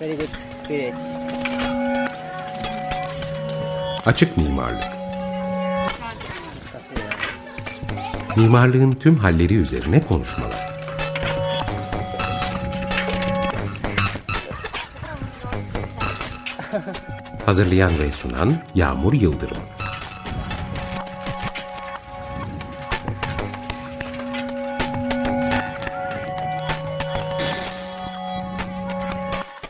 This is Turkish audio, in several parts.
Very good. Great. Açık mimarlık. Mimarlığın tüm halleri üzerine konuşmalar. Hazırlayan ve sunan Yağmur Yıldırım.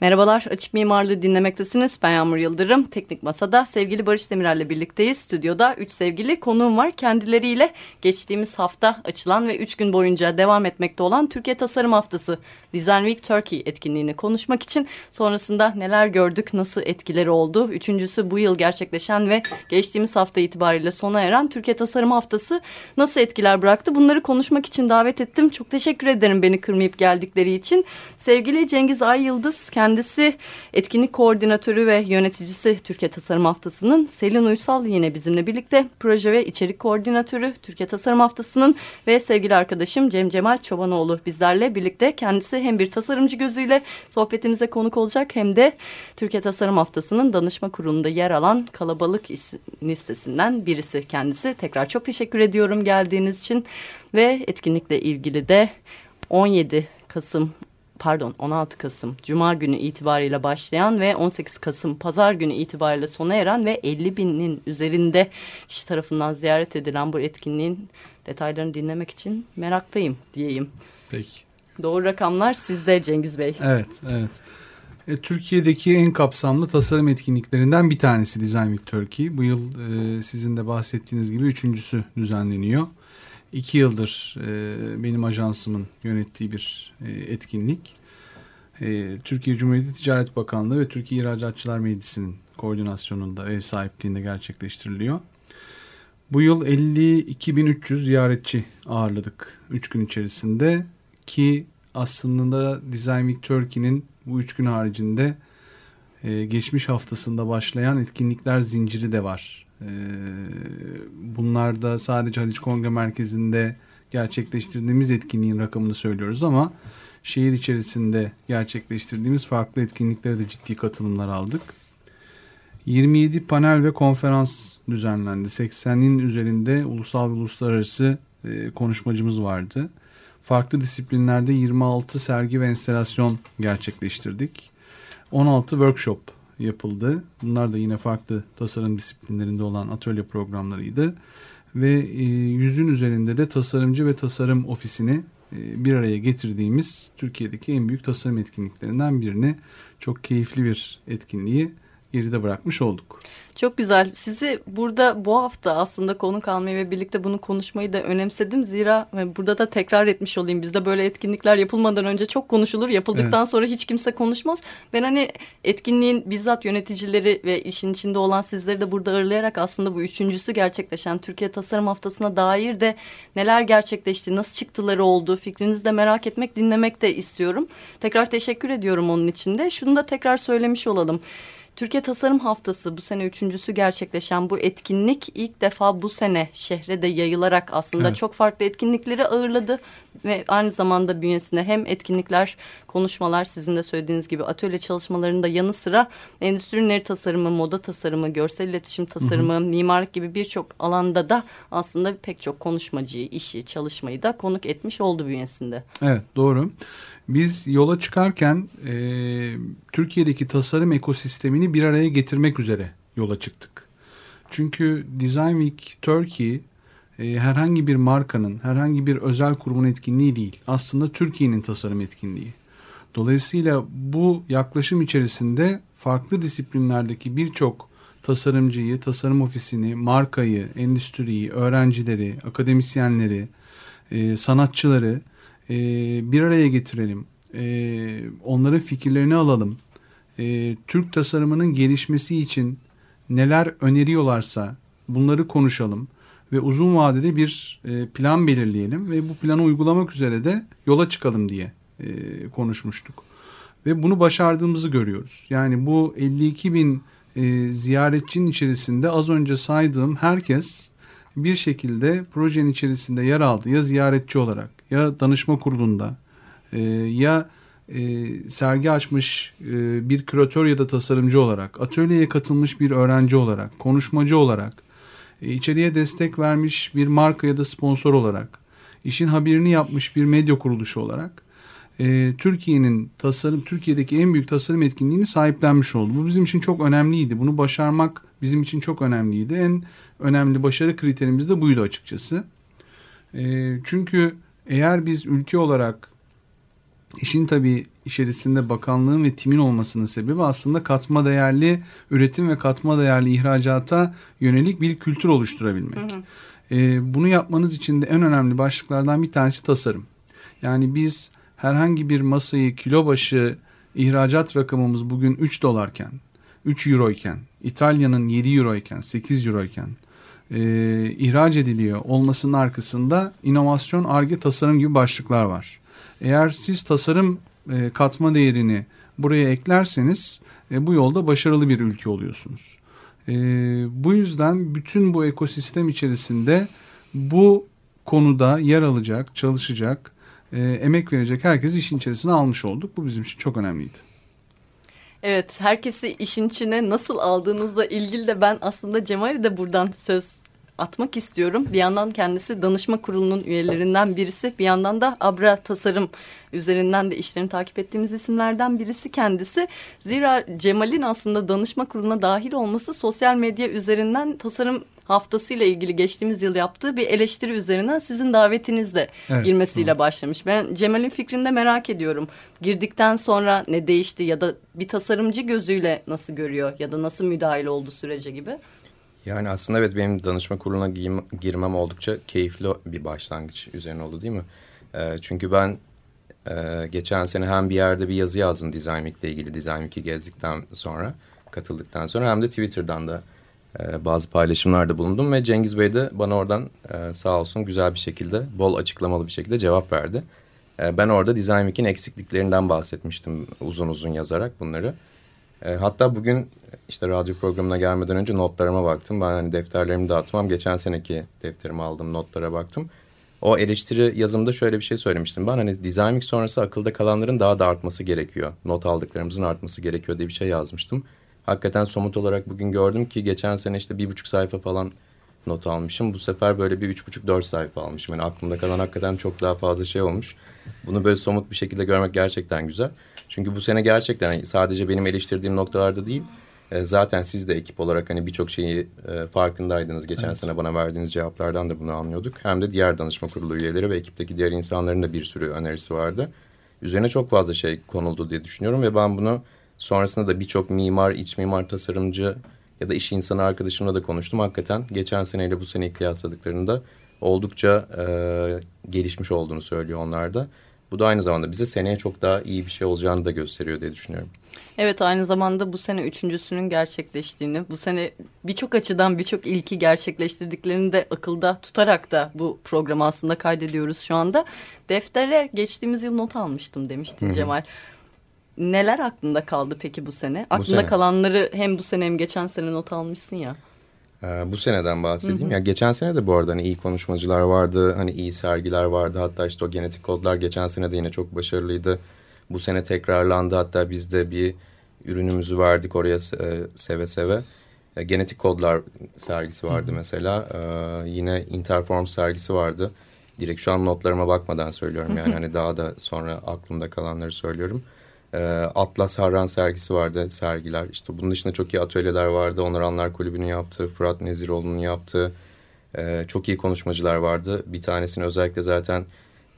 Merhabalar, Açık Mimarlığı dinlemektesiniz. Ben Yağmur Yıldırım. Teknik Masa'da sevgili Barış Demirel'le birlikteyiz. Stüdyoda üç sevgili konuğum var. Kendileriyle geçtiğimiz hafta açılan ve üç gün boyunca devam etmekte olan Türkiye Tasarım Haftası Design Week Turkey etkinliğini konuşmak için sonrasında neler gördük, nasıl etkileri oldu. Üçüncüsü bu yıl gerçekleşen ve geçtiğimiz hafta itibariyle sona eren Türkiye Tasarım Haftası nasıl etkiler bıraktı? Bunları konuşmak için davet ettim. Çok teşekkür ederim beni kırmayıp geldikleri için. Sevgili Cengiz Ay Yıldız, kendisi etkinlik koordinatörü ve yöneticisi Türkiye Tasarım Haftası'nın. Selin Uysal yine bizimle birlikte proje ve içerik koordinatörü Türkiye Tasarım Haftası'nın ve sevgili arkadaşım Cem Cemal Çobanoğlu bizlerle birlikte kendisi hem bir tasarımcı gözüyle sohbetimize konuk olacak hem de Türkiye Tasarım Haftası'nın danışma kurulunda yer alan kalabalık listesinden birisi kendisi. Tekrar çok teşekkür ediyorum geldiğiniz için ve etkinlikle ilgili de 17 Kasım pardon 16 Kasım Cuma günü itibariyle başlayan ve 18 Kasım Pazar günü itibariyle sona eren ve 50 binin üzerinde kişi tarafından ziyaret edilen bu etkinliğin detaylarını dinlemek için meraktayım diyeyim. Peki. Doğru rakamlar sizde Cengiz Bey. Evet, evet. E, Türkiye'deki en kapsamlı tasarım etkinliklerinden bir tanesi Design Week Turkey. Bu yıl e, sizin de bahsettiğiniz gibi üçüncüsü düzenleniyor. İki yıldır e, benim ajansımın yönettiği bir e, etkinlik. E, Türkiye Cumhuriyeti Ticaret Bakanlığı ve Türkiye İhracatçılar Meclisi'nin koordinasyonunda, ev sahipliğinde gerçekleştiriliyor. Bu yıl 52.300 ziyaretçi ağırladık 3 gün içerisinde ki aslında Design Week Turkey'nin bu 3 gün haricinde e, geçmiş haftasında başlayan etkinlikler zinciri de var. E, bunlar da sadece Haliç Kongre Merkezi'nde gerçekleştirdiğimiz etkinliğin rakamını söylüyoruz ama şehir içerisinde gerçekleştirdiğimiz farklı etkinliklere de ciddi katılımlar aldık. 27 panel ve konferans düzenlendi. 80'in üzerinde ulusal ve uluslararası e, konuşmacımız vardı. Farklı disiplinlerde 26 sergi ve enstelasyon gerçekleştirdik. 16 workshop yapıldı. Bunlar da yine farklı tasarım disiplinlerinde olan atölye programlarıydı. Ve e, yüzün üzerinde de tasarımcı ve tasarım ofisini e, bir araya getirdiğimiz Türkiye'deki en büyük tasarım etkinliklerinden birini çok keyifli bir etkinliği geride bırakmış olduk. Çok güzel. Sizi burada bu hafta aslında konuk almayı ve birlikte bunu konuşmayı da önemsedim. Zira burada da tekrar etmiş olayım. Bizde böyle etkinlikler yapılmadan önce çok konuşulur. Yapıldıktan evet. sonra hiç kimse konuşmaz. Ben hani etkinliğin bizzat yöneticileri ve işin içinde olan sizleri de burada ağırlayarak aslında bu üçüncüsü gerçekleşen Türkiye Tasarım Haftası'na dair de neler gerçekleşti, nasıl çıktıları oldu fikrinizi de merak etmek, dinlemek de istiyorum. Tekrar teşekkür ediyorum onun için de. Şunu da tekrar söylemiş olalım. Türkiye Tasarım Haftası bu sene üçüncüsü gerçekleşen bu etkinlik ilk defa bu sene şehre de yayılarak aslında evet. çok farklı etkinlikleri ağırladı ve aynı zamanda bünyesinde hem etkinlikler, konuşmalar sizin de söylediğiniz gibi atölye çalışmalarının da yanı sıra endüstri ürünleri tasarımı, moda tasarımı, görsel iletişim tasarımı, hı hı. mimarlık gibi birçok alanda da aslında pek çok konuşmacıyı, işi, çalışmayı da konuk etmiş oldu bünyesinde. Evet doğru. Biz yola çıkarken e, Türkiye'deki tasarım ekosistemini bir araya getirmek üzere yola çıktık. Çünkü Design Week Turkey e, herhangi bir markanın, herhangi bir özel kurumun etkinliği değil. Aslında Türkiye'nin tasarım etkinliği. Dolayısıyla bu yaklaşım içerisinde farklı disiplinlerdeki birçok tasarımcıyı, tasarım ofisini, markayı, endüstriyi, öğrencileri, akademisyenleri, e, sanatçıları e, bir araya getirelim. E, onların fikirlerini alalım. E, Türk tasarımının gelişmesi için neler öneriyorlarsa bunları konuşalım ve uzun vadede bir e, plan belirleyelim ve bu planı uygulamak üzere de yola çıkalım diye e, konuşmuştuk. Ve bunu başardığımızı görüyoruz. Yani bu 52 bin e, ziyaretçinin içerisinde az önce saydığım herkes bir şekilde projenin içerisinde yer aldı. Ya ziyaretçi olarak ya danışma kurulunda e, ya e, sergi açmış e, bir küratör ya da tasarımcı olarak, atölyeye katılmış bir öğrenci olarak, konuşmacı olarak, e, içeriye destek vermiş bir marka ya da sponsor olarak, işin haberini yapmış bir medya kuruluşu olarak e, Türkiye'nin tasarım Türkiye'deki en büyük tasarım etkinliğini sahiplenmiş oldu. Bu bizim için çok önemliydi. Bunu başarmak bizim için çok önemliydi. En önemli başarı kriterimiz de buydu açıkçası. E, çünkü eğer biz ülke olarak işin tabii içerisinde bakanlığın ve timin olmasının sebebi aslında katma değerli üretim ve katma değerli ihracata yönelik bir kültür oluşturabilmek. Hı hı. E, bunu yapmanız için de en önemli başlıklardan bir tanesi tasarım. Yani biz herhangi bir masayı kilo başı ihracat rakamımız bugün 3 dolarken, 3 euro iken, İtalya'nın 7 euro iken, 8 euro iken e, ihraç ediliyor olmasının arkasında inovasyon, arge, tasarım gibi başlıklar var. Eğer siz tasarım e, katma değerini buraya eklerseniz e, bu yolda başarılı bir ülke oluyorsunuz. E, bu yüzden bütün bu ekosistem içerisinde bu konuda yer alacak, çalışacak, e, emek verecek herkes işin içerisine almış olduk. Bu bizim için çok önemliydi. Evet, herkesi işin içine nasıl aldığınızla ilgili de ben aslında Cemal'e de buradan söz atmak istiyorum. Bir yandan kendisi danışma kurulunun üyelerinden birisi. Bir yandan da Abra Tasarım üzerinden de işlerini takip ettiğimiz isimlerden birisi kendisi. Zira Cemal'in aslında danışma kuruluna dahil olması sosyal medya üzerinden tasarım haftasıyla ilgili geçtiğimiz yıl yaptığı bir eleştiri üzerinden sizin davetinizle evet, girmesiyle hı. başlamış. Ben Cemal'in fikrini de merak ediyorum. Girdikten sonra ne değişti ya da bir tasarımcı gözüyle nasıl görüyor ya da nasıl müdahil oldu sürece gibi? Yani aslında evet benim danışma kuruluna girmem oldukça keyifli bir başlangıç üzerine oldu değil mi? E, çünkü ben e, geçen sene hem bir yerde bir yazı yazdım Design Week ile ilgili Design Week'i gezdikten sonra, katıldıktan sonra hem de Twitter'dan da e, bazı paylaşımlarda bulundum ve Cengiz Bey de bana oradan e, sağ olsun güzel bir şekilde, bol açıklamalı bir şekilde cevap verdi. E, ben orada Design Week'in eksikliklerinden bahsetmiştim uzun uzun yazarak bunları. E, hatta bugün işte radyo programına gelmeden önce notlarıma baktım. Ben hani defterlerimi dağıtmam. Geçen seneki defterimi aldım, notlara baktım. O eleştiri yazımda şöyle bir şey söylemiştim. Ben hani Week sonrası akılda kalanların daha da artması gerekiyor. Not aldıklarımızın artması gerekiyor diye bir şey yazmıştım. Hakikaten somut olarak bugün gördüm ki geçen sene işte bir buçuk sayfa falan not almışım. Bu sefer böyle bir üç buçuk dört sayfa almışım. Yani aklımda kalan hakikaten çok daha fazla şey olmuş. Bunu böyle somut bir şekilde görmek gerçekten güzel. Çünkü bu sene gerçekten sadece benim eleştirdiğim noktalarda değil... E, zaten siz de ekip olarak hani birçok şeyi e, farkındaydınız. Geçen evet. sene bana verdiğiniz cevaplardan da bunu anlıyorduk. Hem de diğer danışma kurulu üyeleri ve ekipteki diğer insanların da bir sürü önerisi vardı. Üzerine çok fazla şey konuldu diye düşünüyorum ve ben bunu sonrasında da birçok mimar, iç mimar, tasarımcı ya da iş insanı arkadaşımla da konuştum. Hakikaten geçen seneyle bu seneyi kıyasladıklarında oldukça e, gelişmiş olduğunu söylüyor onlar da. Bu da aynı zamanda bize seneye çok daha iyi bir şey olacağını da gösteriyor diye düşünüyorum. Evet aynı zamanda bu sene üçüncüsünün gerçekleştiğini, bu sene birçok açıdan birçok ilki gerçekleştirdiklerini de akılda tutarak da bu programı aslında kaydediyoruz şu anda. Deftere geçtiğimiz yıl not almıştım demiştin Hı -hı. Cemal. Neler aklında kaldı peki bu sene? Aklında bu sene. kalanları hem bu sene hem geçen sene not almışsın ya. Ee, bu seneden bahsedeyim. Hı hı. Ya geçen sene de bu arada hani iyi konuşmacılar vardı, hani iyi sergiler vardı. Hatta işte o genetik kodlar geçen sene de yine çok başarılıydı. Bu sene tekrarlandı. Hatta biz de bir ürünümüzü verdik oraya e, seve seve. E, genetik kodlar sergisi vardı hı hı. mesela. E, yine Interform sergisi vardı. Direkt şu an notlarıma bakmadan söylüyorum yani hani daha da sonra aklımda kalanları söylüyorum. E, Atlas Harran sergisi vardı sergiler. İşte bunun dışında çok iyi atölyeler vardı. Onur Anlar Kulübü'nün yaptığı, Fırat Neziroğlu'nun yaptığı e, çok iyi konuşmacılar vardı. Bir tanesini özellikle zaten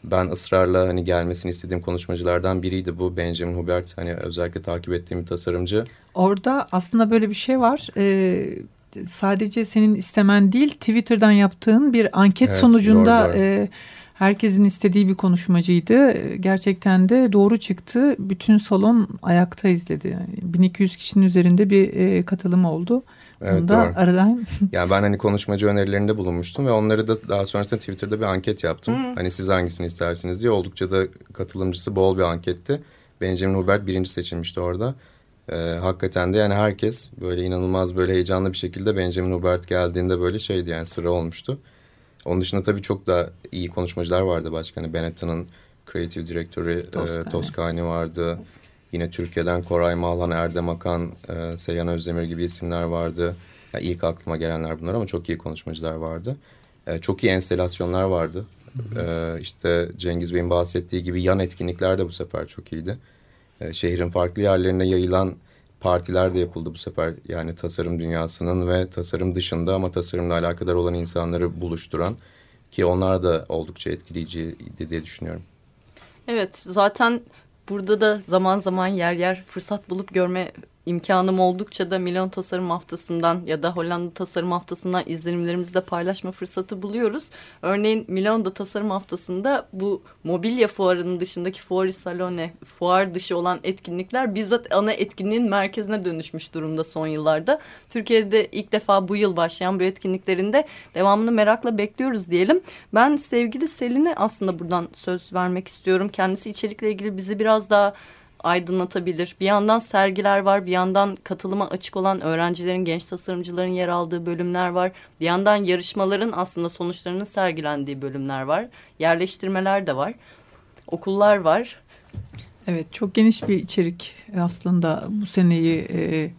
ben ısrarla hani gelmesini istediğim konuşmacılardan biriydi bu Benjamin Hubert. Hani özellikle takip ettiğim bir tasarımcı. Orada aslında böyle bir şey var. Ee, sadece senin istemen değil Twitter'dan yaptığın bir anket evet, sonucunda... E, herkesin istediği bir konuşmacıydı. Gerçekten de doğru çıktı. Bütün salon ayakta izledi. Yani 1200 kişinin üzerinde bir e, katılım oldu. Evet, Onu doğru. aradan... yani ben hani konuşmacı önerilerinde bulunmuştum ve onları da daha sonrasında Twitter'da bir anket yaptım. Hmm. Hani siz hangisini istersiniz diye oldukça da katılımcısı bol bir anketti. Benjamin Hubert birinci seçilmişti orada. E, hakikaten de yani herkes böyle inanılmaz böyle heyecanlı bir şekilde Benjamin Hubert geldiğinde böyle şeydi yani sıra olmuştu. Onun dışında tabii çok da iyi konuşmacılar vardı başka. Hani Benetton'ın kreatif direktörü Toskani. E, Toskani vardı. Yine Türkiye'den Koray Malhan, Erdem Akan, e, Seyhan Özdemir gibi isimler vardı. Yani ilk aklıma gelenler bunlar ama çok iyi konuşmacılar vardı. E, çok iyi enstelasyonlar vardı. Hı hı. E, işte Cengiz Bey'in bahsettiği gibi yan etkinlikler de bu sefer çok iyiydi. E, şehrin farklı yerlerine yayılan partiler de yapıldı bu sefer. Yani tasarım dünyasının ve tasarım dışında ama tasarımla alakadar olan insanları buluşturan ki onlar da oldukça etkileyiciydi diye düşünüyorum. Evet zaten burada da zaman zaman yer yer fırsat bulup görme imkanım oldukça da Milon Tasarım Haftası'ndan ya da Hollanda Tasarım Haftası'ndan izlenimlerimizi de paylaşma fırsatı buluyoruz. Örneğin Milon'da Tasarım Haftası'nda bu mobilya fuarının dışındaki Fuori Salone, fuar dışı olan etkinlikler bizzat ana etkinliğin merkezine dönüşmüş durumda son yıllarda. Türkiye'de ilk defa bu yıl başlayan bu etkinliklerinde devamını merakla bekliyoruz diyelim. Ben sevgili Selin'e aslında buradan söz vermek istiyorum. Kendisi içerikle ilgili bizi biraz daha aydınlatabilir. Bir yandan sergiler var, bir yandan katılıma açık olan öğrencilerin, genç tasarımcıların yer aldığı bölümler var. Bir yandan yarışmaların aslında sonuçlarının sergilendiği bölümler var. Yerleştirmeler de var. Okullar var. Evet, çok geniş bir içerik aslında bu seneyi e,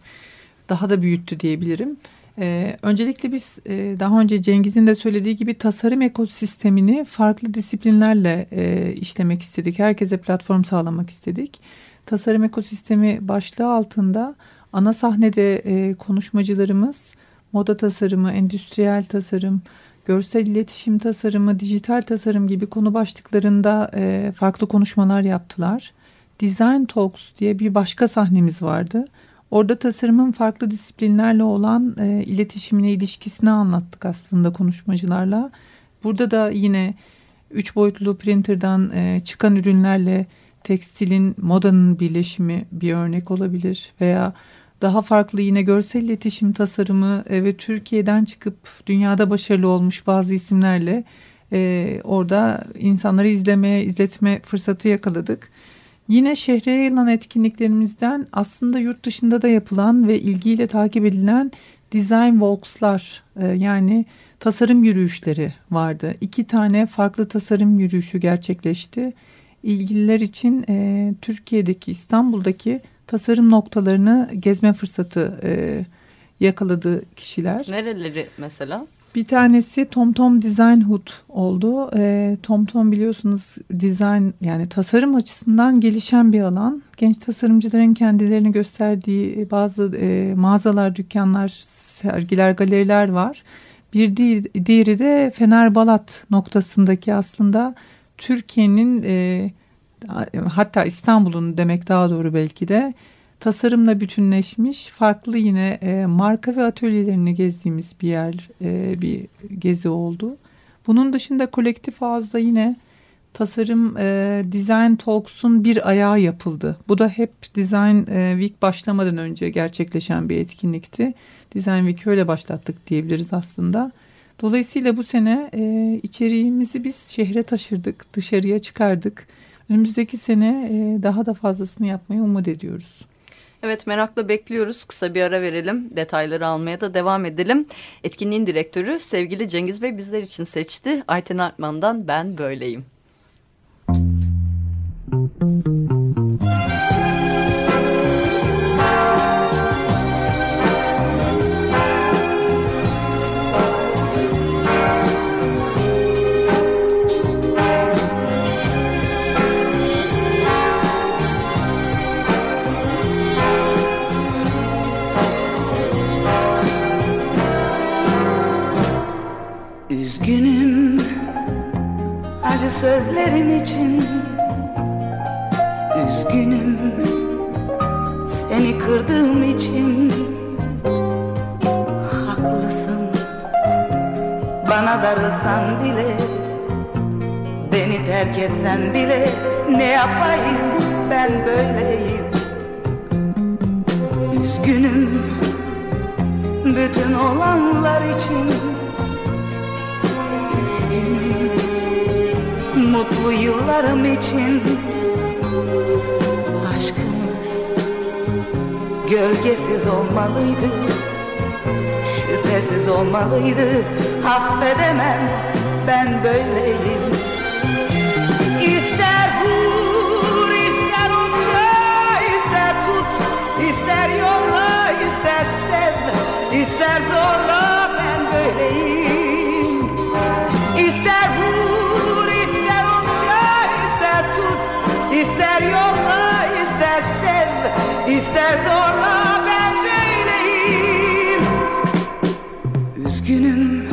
daha da büyüttü diyebilirim. Ee, öncelikle biz e, daha önce Cengiz'in de söylediği gibi tasarım ekosistemini farklı disiplinlerle e, işlemek istedik. Herkese platform sağlamak istedik tasarım ekosistemi başlığı altında ana sahnede e, konuşmacılarımız moda tasarımı, endüstriyel tasarım, görsel iletişim tasarımı, dijital tasarım gibi konu başlıklarında e, farklı konuşmalar yaptılar. Design Talks diye bir başka sahnemiz vardı. Orada tasarımın farklı disiplinlerle olan e, iletişimine, ilişkisini anlattık aslında konuşmacılarla. Burada da yine üç boyutlu printer'dan e, çıkan ürünlerle tekstilin, modanın birleşimi bir örnek olabilir veya daha farklı yine görsel iletişim tasarımı ve Türkiye'den çıkıp dünyada başarılı olmuş bazı isimlerle e, orada insanları izlemeye, izletme fırsatı yakaladık. Yine şehre yayılan etkinliklerimizden aslında yurt dışında da yapılan ve ilgiyle takip edilen design walks'lar e, yani tasarım yürüyüşleri vardı. İki tane farklı tasarım yürüyüşü gerçekleşti ilgililer için e, Türkiye'deki İstanbul'daki tasarım noktalarını gezme fırsatı e, yakaladı kişiler. Nereleri mesela? Bir tanesi TomTom Design Hood oldu. E, TomTom biliyorsunuz design yani tasarım açısından gelişen bir alan. Genç tasarımcıların kendilerini gösterdiği bazı e, mağazalar, dükkanlar, sergiler, galeriler var. Bir diğeri de Fener Balat noktasındaki aslında Türkiye'nin e, hatta İstanbul'un demek daha doğru belki de tasarımla bütünleşmiş farklı yine e, marka ve atölyelerini gezdiğimiz bir yer e, bir gezi oldu. Bunun dışında kolektif ağızda yine tasarım e, Design Talks'un bir ayağı yapıldı. Bu da hep Design e, Week başlamadan önce gerçekleşen bir etkinlikti. Design Week'i öyle başlattık diyebiliriz aslında. Dolayısıyla bu sene e, içeriğimizi biz şehre taşırdık, dışarıya çıkardık. Önümüzdeki sene e, daha da fazlasını yapmayı umut ediyoruz. Evet merakla bekliyoruz. Kısa bir ara verelim. Detayları almaya da devam edelim. Etkinliğin direktörü sevgili Cengiz Bey bizler için seçti. Ayten Artman'dan Ben Böyleyim. Kırdığım için. Haklısın. Bana darılsan bile Beni terk etsen bile ne yapayım? Ben böyleyim. Üzgünüm bütün olanlar için. Mutlu yıllarım için Gölgesiz olmalıydı. Şüphesiz olmalıydı. Affedemem ben böyleyim. İster vur ister okşa ister tut ister yolla ister sev ister zorla ben böyleyim ister zorla ben böyleyim. Üzgünüm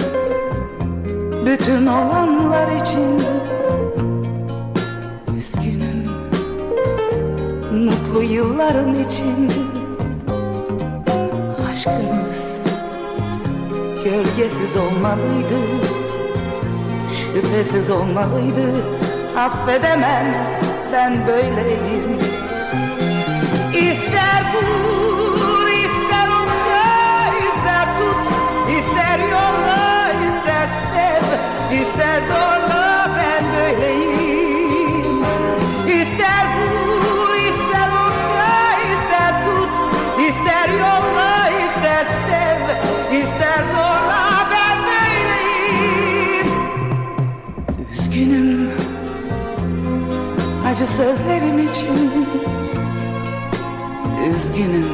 bütün olanlar için. Üzgünüm mutlu yıllarım için. Aşkımız gölgesiz olmalıydı Şüphesiz olmalıydı. Affedemem ben böyleyim İster vur ister okşa ister tut ister yolla ister sev ister zorla ben böyleyim. İster vur ister okşa ister tut ister yolla ister sev ister zorla ben böyleyim. Üzgünüm acı sözlerim için Üzgünüm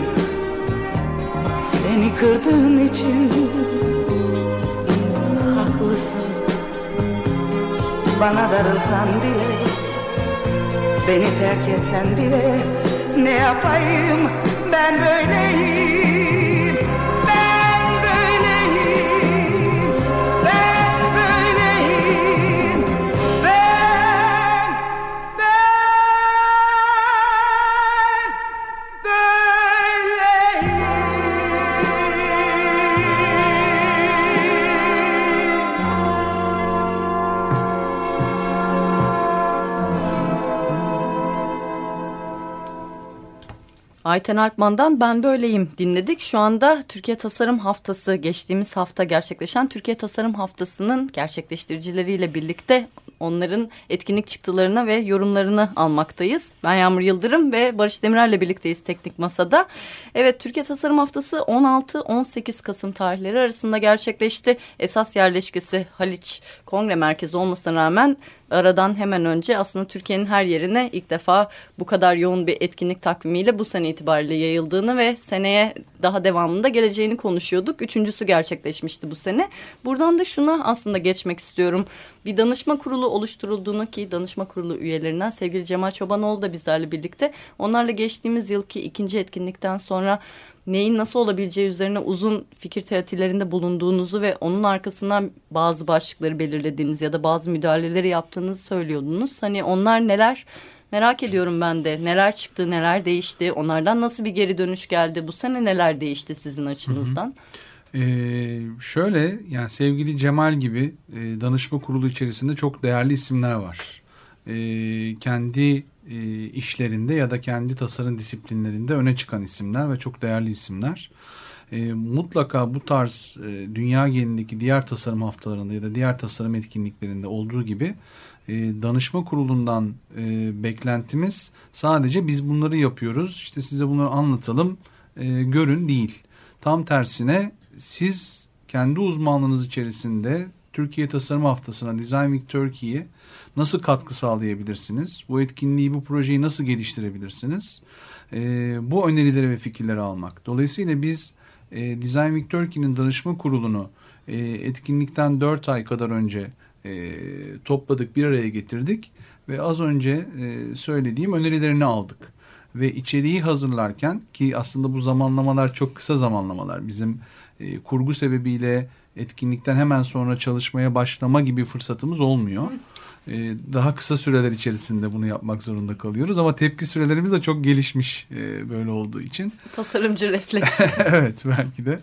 seni kırdığım için Haklısın. Bana darılsan bile Beni terk etsen bile ne yapayım ben böyleyim Ayten Alpman'dan Ben Böyleyim dinledik. Şu anda Türkiye Tasarım Haftası geçtiğimiz hafta gerçekleşen Türkiye Tasarım Haftası'nın gerçekleştiricileriyle birlikte onların etkinlik çıktılarına ve yorumlarını almaktayız. Ben Yağmur Yıldırım ve Barış Demirer'le birlikteyiz Teknik Masa'da. Evet Türkiye Tasarım Haftası 16-18 Kasım tarihleri arasında gerçekleşti. Esas yerleşkesi Haliç Kongre Merkezi olmasına rağmen aradan hemen önce aslında Türkiye'nin her yerine ilk defa bu kadar yoğun bir etkinlik takvimiyle bu sene itibariyle yayıldığını ve seneye daha devamında geleceğini konuşuyorduk. Üçüncüsü gerçekleşmişti bu sene. Buradan da şuna aslında geçmek istiyorum. Bir danışma kurulu oluşturulduğunu ki danışma kurulu üyelerinden sevgili Cemal Çobanoğlu da bizlerle birlikte. Onlarla geçtiğimiz yılki ikinci etkinlikten sonra neyin nasıl olabileceği üzerine uzun fikir teatilerinde bulunduğunuzu ve onun arkasından bazı başlıkları belirlediğiniz ya da bazı müdahaleleri yaptığınızı söylüyordunuz. Hani onlar neler merak ediyorum ben de neler çıktı neler değişti onlardan nasıl bir geri dönüş geldi bu sene neler değişti sizin açınızdan? Ee, şöyle yani sevgili Cemal gibi e, danışma kurulu içerisinde çok değerli isimler var. Ee, kendi e, işlerinde ya da kendi tasarım disiplinlerinde öne çıkan isimler ve çok değerli isimler. E, mutlaka bu tarz e, dünya genelindeki diğer tasarım haftalarında ya da diğer tasarım etkinliklerinde olduğu gibi danışma kurulundan beklentimiz sadece biz bunları yapıyoruz işte size bunları anlatalım görün değil. Tam tersine siz kendi uzmanlığınız içerisinde Türkiye Tasarım Haftası'na Design Week Turkey'ye nasıl katkı sağlayabilirsiniz? Bu etkinliği, bu projeyi nasıl geliştirebilirsiniz? E, bu önerileri ve fikirleri almak. Dolayısıyla biz e, Design Week Turkey'nin danışma kurulunu e, etkinlikten 4 ay kadar önce e, topladık, bir araya getirdik ve az önce e, söylediğim önerilerini aldık. Ve içeriği hazırlarken ki aslında bu zamanlamalar çok kısa zamanlamalar. Bizim e, kurgu sebebiyle etkinlikten hemen sonra çalışmaya başlama gibi fırsatımız olmuyor. E, daha kısa süreler içerisinde bunu yapmak zorunda kalıyoruz ama tepki sürelerimiz de çok gelişmiş e, böyle olduğu için. Tasarımcı refleks. evet belki de.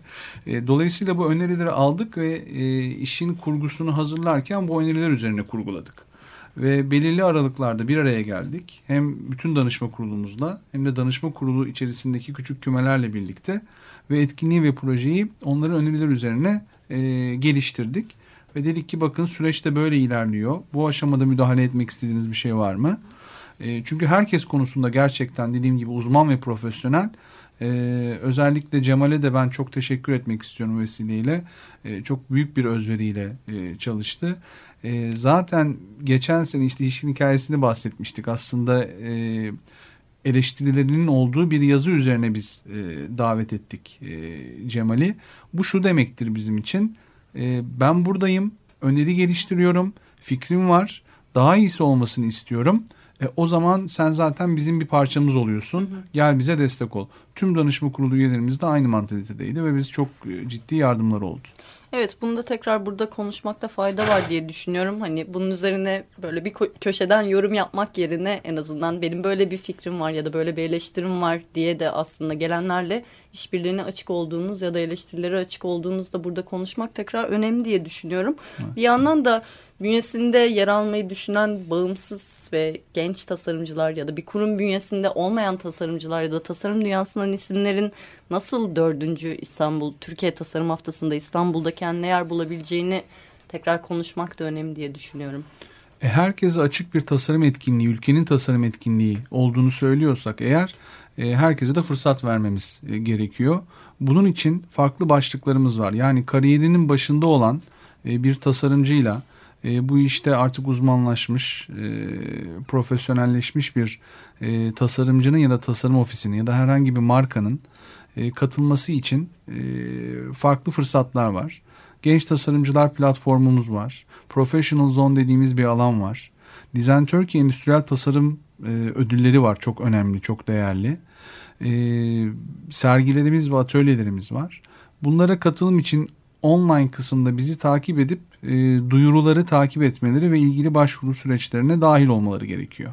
E, dolayısıyla bu önerileri aldık ve e, işin kurgusunu hazırlarken bu öneriler üzerine kurguladık. Ve belirli aralıklarda bir araya geldik. Hem bütün danışma kurulumuzla hem de danışma kurulu içerisindeki küçük kümelerle birlikte ve etkinliği ve projeyi onların öneriler üzerine e, geliştirdik. Ve dedik ki bakın süreç de böyle ilerliyor. Bu aşamada müdahale etmek istediğiniz bir şey var mı? E, çünkü herkes konusunda gerçekten dediğim gibi uzman ve profesyonel. E, özellikle Cemal'e de ben çok teşekkür etmek istiyorum vesileyle. E, çok büyük bir özveriyle e, çalıştı. E, zaten geçen sene işte işin hikayesini bahsetmiştik. Aslında e, eleştirilerinin olduğu bir yazı üzerine biz e, davet ettik e, Cemal'i. Bu şu demektir bizim için. E, ben buradayım, öneri geliştiriyorum, fikrim var, daha iyisi olmasını istiyorum. E, o zaman sen zaten bizim bir parçamız oluyorsun. Hı hı. Gel bize destek ol. Tüm danışma kurulu üyelerimiz de aynı mantalitedeydi ve biz çok e, ciddi yardımlar oldu. Evet bunu da tekrar burada konuşmakta fayda var diye düşünüyorum. Hani bunun üzerine böyle bir köşeden yorum yapmak yerine en azından benim böyle bir fikrim var ya da böyle bir eleştirim var diye de aslında gelenlerle işbirliğine açık olduğunuz ya da eleştirilere açık olduğunuzda burada konuşmak tekrar önemli diye düşünüyorum. Evet. Bir yandan da bünyesinde yer almayı düşünen bağımsız ve genç tasarımcılar ya da bir kurum bünyesinde olmayan tasarımcılar ya da tasarım dünyasından isimlerin nasıl dördüncü İstanbul Türkiye Tasarım Haftası'nda İstanbul'da kendine yer bulabileceğini tekrar konuşmak da önemli diye düşünüyorum. E, herkese açık bir tasarım etkinliği, ülkenin tasarım etkinliği olduğunu söylüyorsak eğer e, herkese de fırsat vermemiz e, gerekiyor. Bunun için farklı başlıklarımız var. Yani kariyerinin başında olan bir tasarımcıyla e, bu işte artık uzmanlaşmış, e, profesyonelleşmiş bir e, tasarımcının ya da tasarım ofisinin ya da herhangi bir markanın e, katılması için e, farklı fırsatlar var. Genç tasarımcılar platformumuz var. Professional Zone dediğimiz bir alan var. Design Turkey endüstriyel tasarım e, ödülleri var. Çok önemli, çok değerli. E, sergilerimiz ve atölyelerimiz var. Bunlara katılım için online kısımda bizi takip edip e, duyuruları takip etmeleri ve ilgili başvuru süreçlerine dahil olmaları gerekiyor.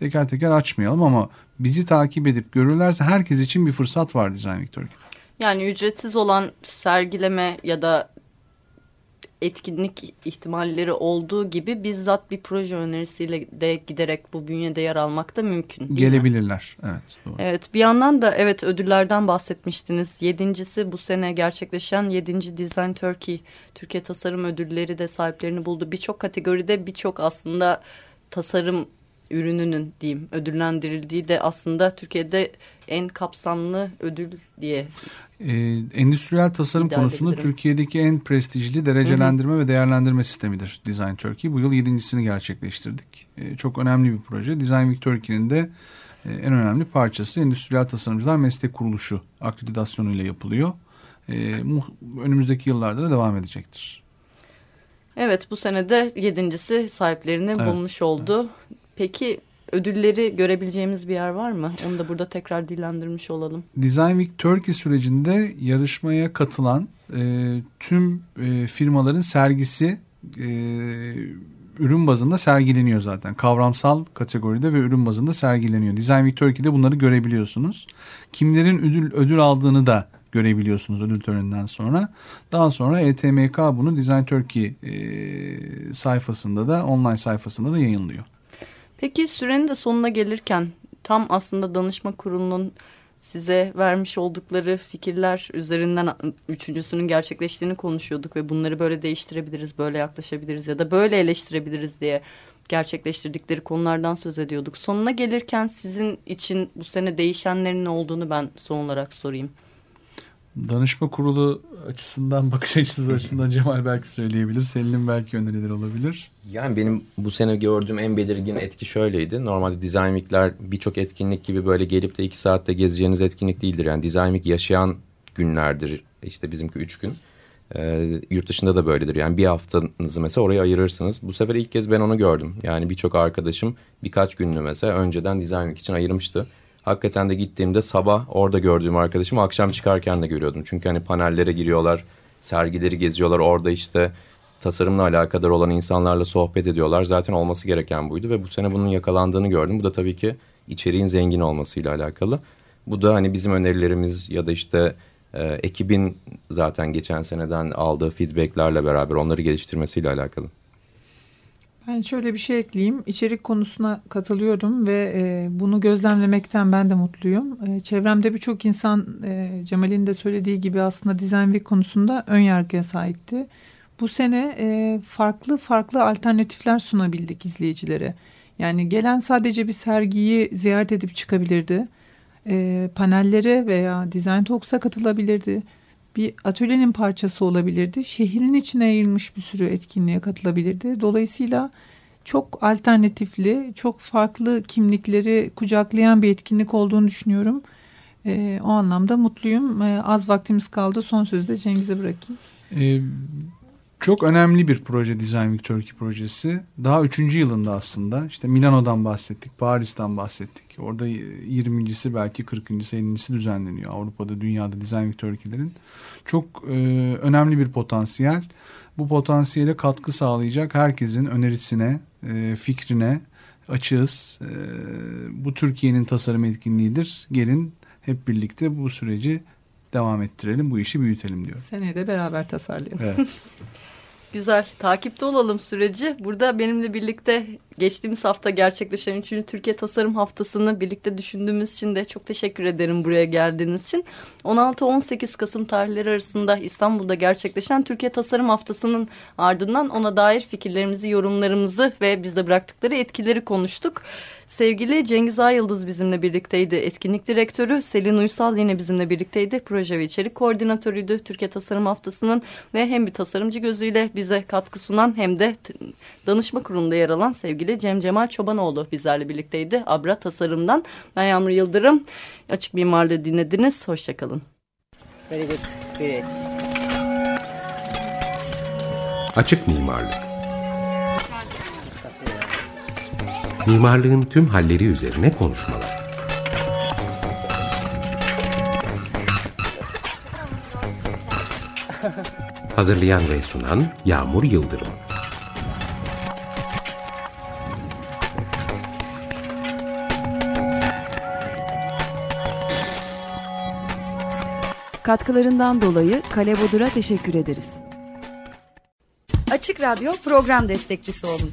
Teker teker açmayalım ama bizi takip edip görürlerse herkes için bir fırsat var Design Victor'da. Yani ücretsiz olan sergileme ya da etkinlik ihtimalleri olduğu gibi bizzat bir proje önerisiyle de giderek bu bünyede yer almak da mümkün. Gelebilirler. Mi? Evet. Doğru. Evet. Bir yandan da evet ödüllerden bahsetmiştiniz. Yedincisi bu sene gerçekleşen yedinci Design Turkey Türkiye Tasarım Ödülleri de sahiplerini buldu. Birçok kategoride birçok aslında tasarım ürününün diyeyim ödüllendirildiği de aslında Türkiye'de en kapsamlı ödül diye. Ee, endüstriyel tasarım konusunda Türkiye'deki en prestijli derecelendirme hı hı. ve değerlendirme sistemidir Design Turkey. Bu yıl yedincisini gerçekleştirdik. Ee, çok önemli bir proje. Design Week Turkey'nin de e, en önemli parçası Endüstriyel Tasarımcılar Meslek Kuruluşu akreditasyonu ile yapılıyor. Ee, önümüzdeki yıllarda da devam edecektir. Evet bu senede yedincisi sahiplerini evet, bulmuş oldu. Evet. Peki ödülleri görebileceğimiz bir yer var mı? Onu da burada tekrar dillendirmiş olalım. Design Week Turkey sürecinde yarışmaya katılan e, tüm e, firmaların sergisi e, ürün bazında sergileniyor zaten. Kavramsal kategoride ve ürün bazında sergileniyor. Design Week Turkey'de bunları görebiliyorsunuz. Kimlerin ödül ödül aldığını da görebiliyorsunuz ödül töreninden sonra. Daha sonra ETMK bunu Design Turkey e, sayfasında da online sayfasında da yayınlıyor. Peki sürenin de sonuna gelirken tam aslında danışma kurulunun size vermiş oldukları fikirler üzerinden üçüncüsünün gerçekleştiğini konuşuyorduk ve bunları böyle değiştirebiliriz, böyle yaklaşabiliriz ya da böyle eleştirebiliriz diye gerçekleştirdikleri konulardan söz ediyorduk. Sonuna gelirken sizin için bu sene değişenlerin ne olduğunu ben son olarak sorayım danışma kurulu açısından, bakış açısı açısından Cemal belki söyleyebilir. Selin'in belki önerileri olabilir. Yani benim bu sene gördüğüm en belirgin etki şöyleydi. Normalde Design Week'ler birçok etkinlik gibi böyle gelip de iki saatte gezeceğiniz etkinlik değildir. Yani Design Week yaşayan günlerdir. İşte bizimki üç gün. Ee, yurt dışında da böyledir. Yani bir haftanızı mesela oraya ayırırsınız. Bu sefer ilk kez ben onu gördüm. Yani birçok arkadaşım birkaç gününü mesela önceden Design Week için ayırmıştı hakikaten de gittiğimde sabah orada gördüğüm arkadaşımı akşam çıkarken de görüyordum. Çünkü hani panellere giriyorlar, sergileri geziyorlar. Orada işte tasarımla alakadar olan insanlarla sohbet ediyorlar. Zaten olması gereken buydu ve bu sene bunun yakalandığını gördüm. Bu da tabii ki içeriğin zengin olmasıyla alakalı. Bu da hani bizim önerilerimiz ya da işte e, ekibin zaten geçen seneden aldığı feedbacklerle beraber onları geliştirmesiyle alakalı. Ben şöyle bir şey ekleyeyim. İçerik konusuna katılıyorum ve e, bunu gözlemlemekten ben de mutluyum. E, çevremde birçok insan e, Cemal'in de söylediği gibi aslında Design Week konusunda ön yargıya sahipti. Bu sene e, farklı farklı alternatifler sunabildik izleyicilere. Yani gelen sadece bir sergiyi ziyaret edip çıkabilirdi. e, panellere veya Design Talks'a katılabilirdi. Bir atölyenin parçası olabilirdi. Şehrin içine yayılmış bir sürü etkinliğe katılabilirdi. Dolayısıyla çok alternatifli, çok farklı kimlikleri kucaklayan bir etkinlik olduğunu düşünüyorum. E, o anlamda mutluyum. E, az vaktimiz kaldı. Son sözü de Cengiz'e bırakayım. E, çok önemli bir proje Design Week Turkey projesi. Daha üçüncü yılında aslında. İşte Milano'dan bahsettik, Paris'ten bahsettik. Orada 20.si belki 40.sı 50.si düzenleniyor. Avrupa'da, dünyada Design Week Turkey'lerin. Çok e, önemli bir potansiyel. Bu potansiyele katkı sağlayacak herkesin önerisine, e, fikrine açığız. E, bu Türkiye'nin tasarım etkinliğidir. Gelin hep birlikte bu süreci devam ettirelim, bu işi büyütelim diyor. Seneye de beraber tasarlayalım. Evet. Güzel. Takipte olalım süreci. Burada benimle birlikte geçtiğimiz hafta gerçekleşen 3. Türkiye Tasarım Haftası'nı birlikte düşündüğümüz için de çok teşekkür ederim buraya geldiğiniz için. 16-18 Kasım tarihleri arasında İstanbul'da gerçekleşen Türkiye Tasarım Haftası'nın ardından ona dair fikirlerimizi, yorumlarımızı ve bizde bıraktıkları etkileri konuştuk. Sevgili Cengiz Ayıldız bizimle birlikteydi. Etkinlik direktörü Selin Uysal yine bizimle birlikteydi. Proje ve içerik koordinatörüydü Türkiye Tasarım Haftası'nın ve hem bir tasarımcı gözüyle bize katkı sunan hem de danışma kurulunda yer alan sevgili Cem Cemal Çobanoğlu bizlerle birlikteydi. Abra Tasarım'dan ben Yağmur Yıldırım. Açık Mimarlığı dinlediniz. Hoşçakalın. Very good. Great. Açık Mimarlık Mimarlığın tüm halleri üzerine konuşmalar. Hazırlayan ve sunan Yağmur Yıldırım. Katkılarından dolayı Kale Bodur'a teşekkür ederiz. Açık Radyo program destekçisi olun.